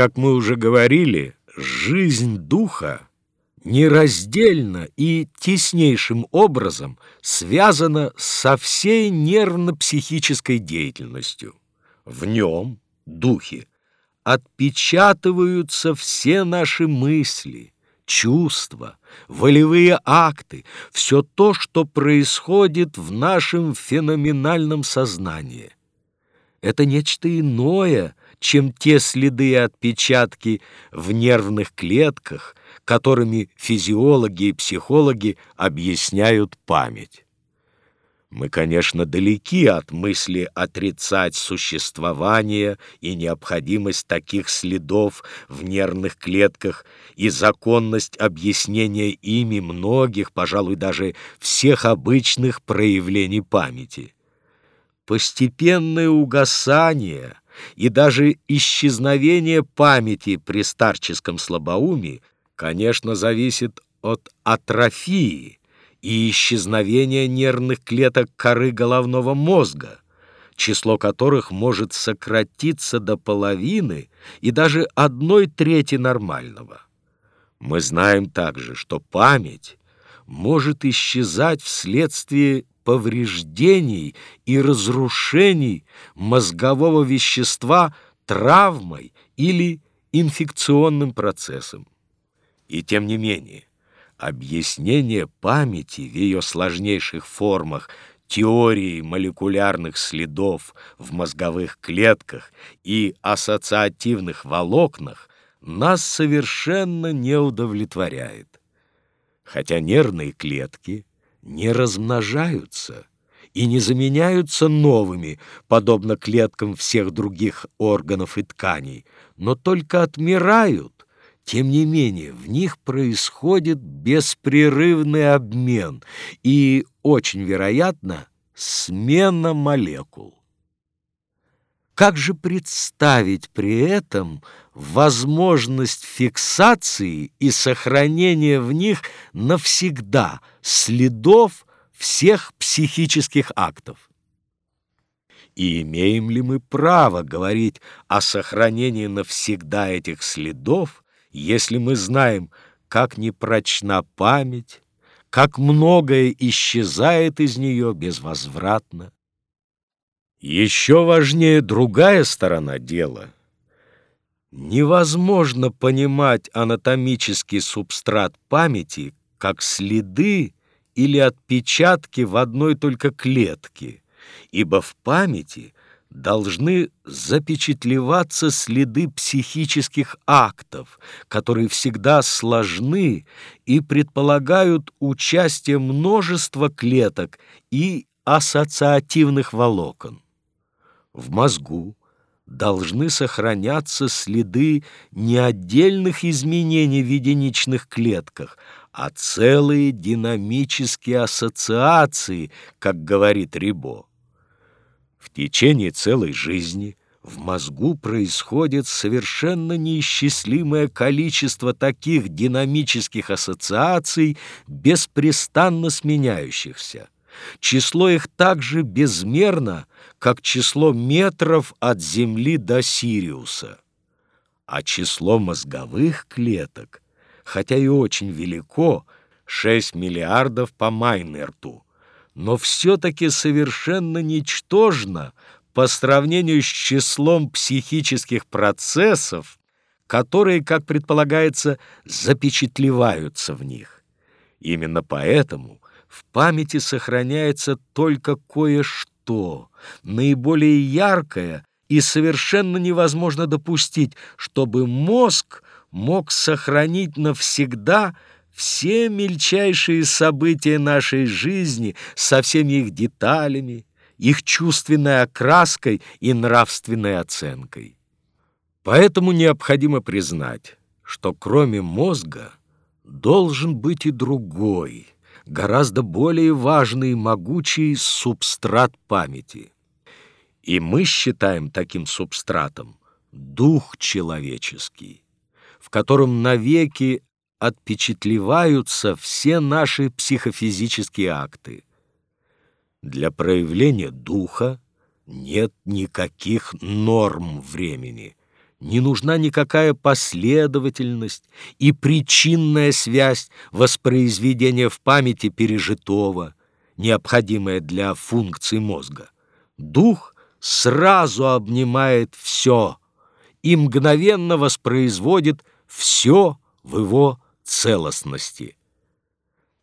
Как мы уже говорили, жизнь духа нераздельно и теснейшим образом связана со всей нервно-психической деятельностью. В нем, духе, отпечатываются все наши мысли, чувства, волевые акты, все то, что происходит в нашем феноменальном сознании. Это нечто иное, чем те следы и отпечатки в нервных клетках, которыми физиологи и психологи объясняют память. Мы, конечно, далеки от мысли отрицать существование и необходимость таких следов в нервных клетках и законность объяснения ими многих, пожалуй, даже всех обычных проявлений памяти. Постепенное угасание и даже исчезновение памяти при старческом слабоумии, конечно, зависит от атрофии, и исчезновение нервных клеток коры головного мозга, число которых может сократиться до половины и даже одной трети нормального. Мы знаем также, что память может исчезать вследствие повреждений и разрушений мозгового вещества травмой или инфекционным процессом. И тем не менее, Объяснение памяти в ее сложнейших формах теории молекулярных следов в мозговых клетках и ассоциативных волокнах нас совершенно не удовлетворяет. Хотя нервные клетки не размножаются и не заменяются новыми, подобно клеткам всех других органов и тканей, но только отмирают тем не менее, в них происходит беспрерывный обмен и, очень вероятно, смена молекул. Как же представить при этом возможность фиксации и сохранения в них навсегда следов всех психических актов? И имеем ли мы право говорить о сохранении навсегда этих следов, если мы знаем, как непрочна память, как многое исчезает из нее безвозвратно. Еще важнее другая сторона дела. Невозможно понимать анатомический субстрат памяти как следы или отпечатки в одной только клетке, ибо в памяти должны запечатлеваться следы психических актов, которые всегда сложны и предполагают участие множества клеток и ассоциативных волокон. В мозгу должны сохраняться следы не отдельных изменений в единичных клетках, а целые динамические ассоциации, как говорит Рибо. В течение целой жизни в мозгу происходит совершенно неисчислимое количество таких динамических ассоциаций, беспрестанно сменяющихся. Число их так же безмерно, как число метров от Земли до Сириуса. А число мозговых клеток, хотя и очень велико, 6 миллиардов по Майнерту, но все-таки совершенно ничтожно по сравнению с числом психических процессов, которые, как предполагается, запечатлеваются в них. Именно поэтому в памяти сохраняется только кое-что, наиболее яркое, и совершенно невозможно допустить, чтобы мозг мог сохранить навсегда – все мельчайшие события нашей жизни со всеми их деталями, их чувственной окраской и нравственной оценкой. Поэтому необходимо признать, что кроме мозга должен быть и другой, гораздо более важный и могучий субстрат памяти. И мы считаем таким субстратом дух человеческий, в котором навеки отпечатлеваются все наши психофизические акты. Для проявления духа нет никаких норм времени, не нужна никакая последовательность и причинная связь воспроизведения в памяти пережитого, необходимая для функций мозга. Дух сразу обнимает все и мгновенно воспроизводит все в его целостности.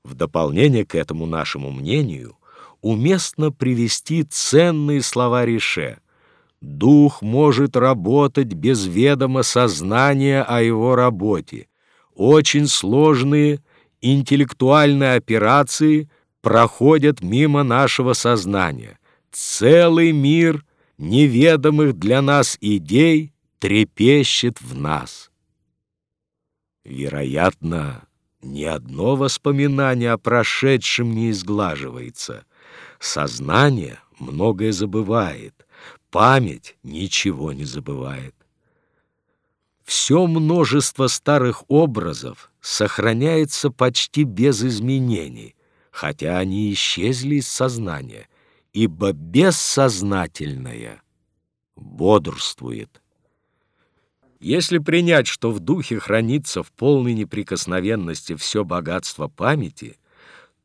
В дополнение к этому нашему мнению уместно привести ценные слова Рише. Дух может работать без ведома сознания о его работе. Очень сложные интеллектуальные операции проходят мимо нашего сознания. Целый мир неведомых для нас идей трепещет в нас. Вероятно, ни одно воспоминание о прошедшем не изглаживается. Сознание многое забывает, память ничего не забывает. Все множество старых образов сохраняется почти без изменений, хотя они исчезли из сознания, ибо бессознательное бодрствует. Если принять, что в духе хранится в полной неприкосновенности все богатство памяти,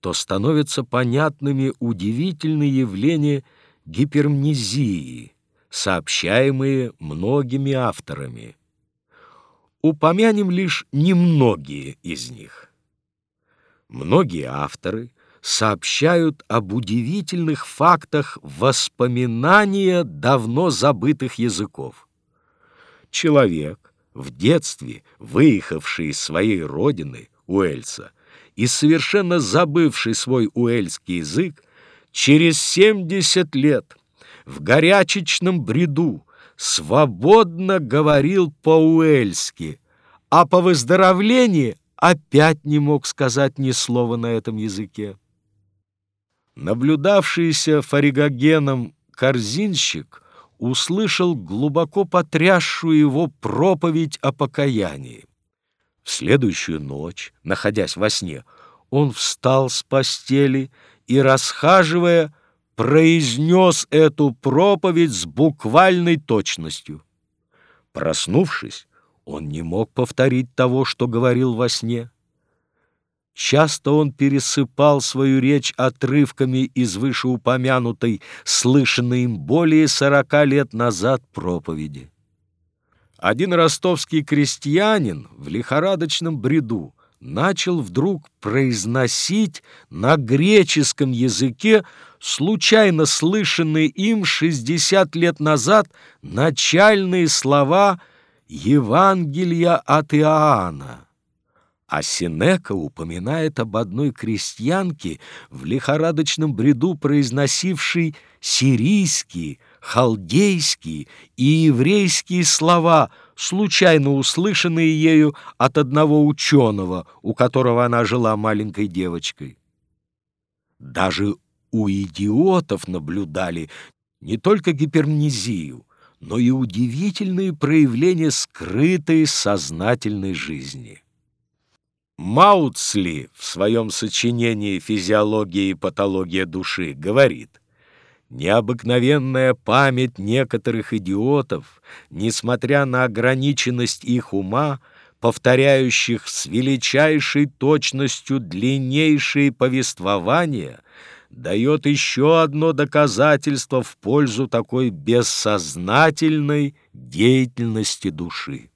то становятся понятными удивительные явления гипермнезии, сообщаемые многими авторами. Упомянем лишь немногие из них. Многие авторы сообщают об удивительных фактах воспоминания давно забытых языков человек, в детстве выехавший из своей родины, Уэльса, и совершенно забывший свой уэльский язык, через 70 лет в горячечном бреду свободно говорил по-уэльски, а по выздоровлении опять не мог сказать ни слова на этом языке. Наблюдавшийся фаригогеном корзинщик услышал глубоко потрясшую его проповедь о покаянии. В следующую ночь, находясь во сне, он встал с постели и, расхаживая, произнес эту проповедь с буквальной точностью. Проснувшись, он не мог повторить того, что говорил во сне. Часто он пересыпал свою речь отрывками из вышеупомянутой, слышанной им более сорока лет назад проповеди. Один ростовский крестьянин в лихорадочном бреду начал вдруг произносить на греческом языке случайно слышанные им 60 лет назад начальные слова Евангелия от Иоанна. А Синека упоминает об одной крестьянке в лихорадочном бреду, произносившей сирийские, халдейские и еврейские слова, случайно услышанные ею от одного ученого, у которого она жила маленькой девочкой. Даже у идиотов наблюдали не только гипермнезию, но и удивительные проявления скрытой сознательной жизни. Маутсли в своем сочинении «Физиология и патология души» говорит, «Необыкновенная память некоторых идиотов, несмотря на ограниченность их ума, повторяющих с величайшей точностью длиннейшие повествования, дает еще одно доказательство в пользу такой бессознательной деятельности души.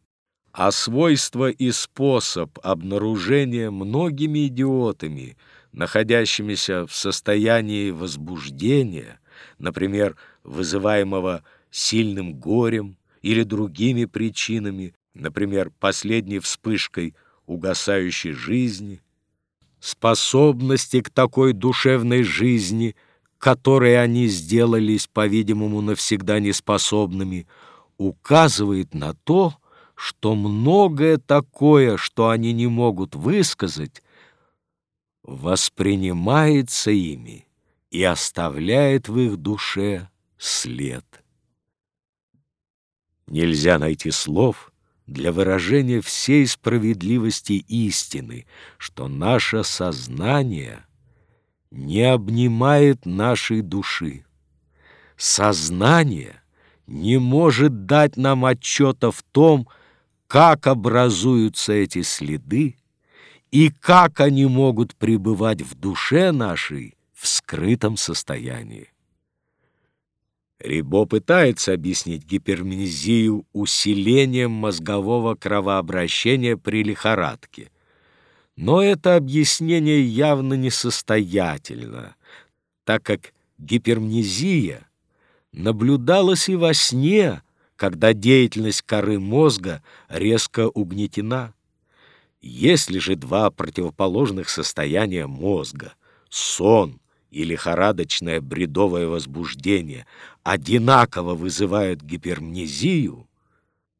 А свойства и способ обнаружения многими идиотами, находящимися в состоянии возбуждения, например, вызываемого сильным горем или другими причинами, например, последней вспышкой угасающей жизни, способности к такой душевной жизни, которой они сделались, по-видимому, навсегда неспособными, указывает на то, что многое такое, что они не могут высказать, воспринимается ими и оставляет в их душе след. Нельзя найти слов для выражения всей справедливости истины, что наше сознание не обнимает нашей души. Сознание — не может дать нам отчета в том, как образуются эти следы и как они могут пребывать в душе нашей в скрытом состоянии. Рибо пытается объяснить гипермнезию усилением мозгового кровообращения при лихорадке. Но это объяснение явно несостоятельно, так как гипермнезия наблюдалась и во сне, когда деятельность коры мозга резко угнетена. Если же два противоположных состояния мозга — сон и лихорадочное бредовое возбуждение одинаково вызывают гипермнезию,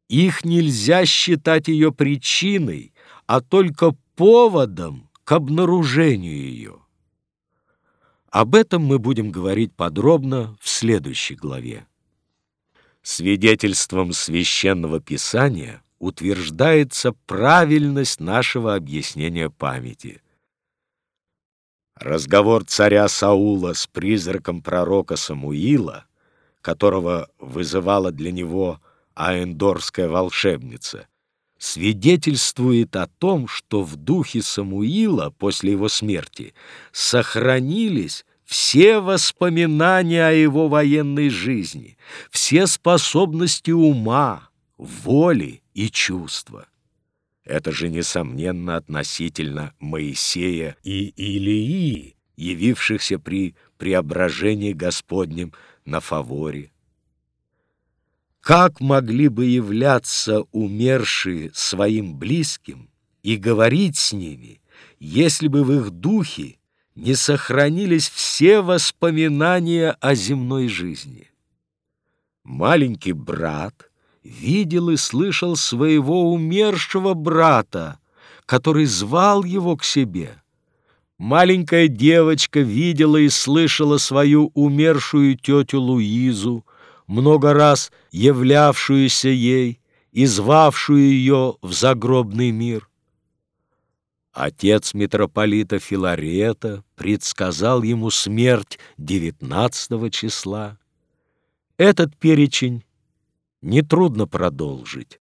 их нельзя считать ее причиной, а только поводом к обнаружению ее. Об этом мы будем говорить подробно в следующей главе. Свидетельством священного писания утверждается правильность нашего объяснения памяти – Разговор царя Саула с призраком пророка Самуила, которого вызывала для него аэндорская волшебница, свидетельствует о том, что в духе Самуила после его смерти сохранились все воспоминания о его военной жизни, все способности ума, воли и чувства. Это же, несомненно, относительно Моисея и Илии, явившихся при преображении Господнем на фаворе. Как могли бы являться умершие своим близким и говорить с ними, если бы в их духе не сохранились все воспоминания о земной жизни? Маленький брат — видел и слышал своего умершего брата, который звал его к себе. Маленькая девочка видела и слышала свою умершую тетю Луизу, много раз являвшуюся ей и звавшую ее в загробный мир. Отец митрополита Филарета предсказал ему смерть девятнадцатого числа. Этот перечень нетрудно продолжить.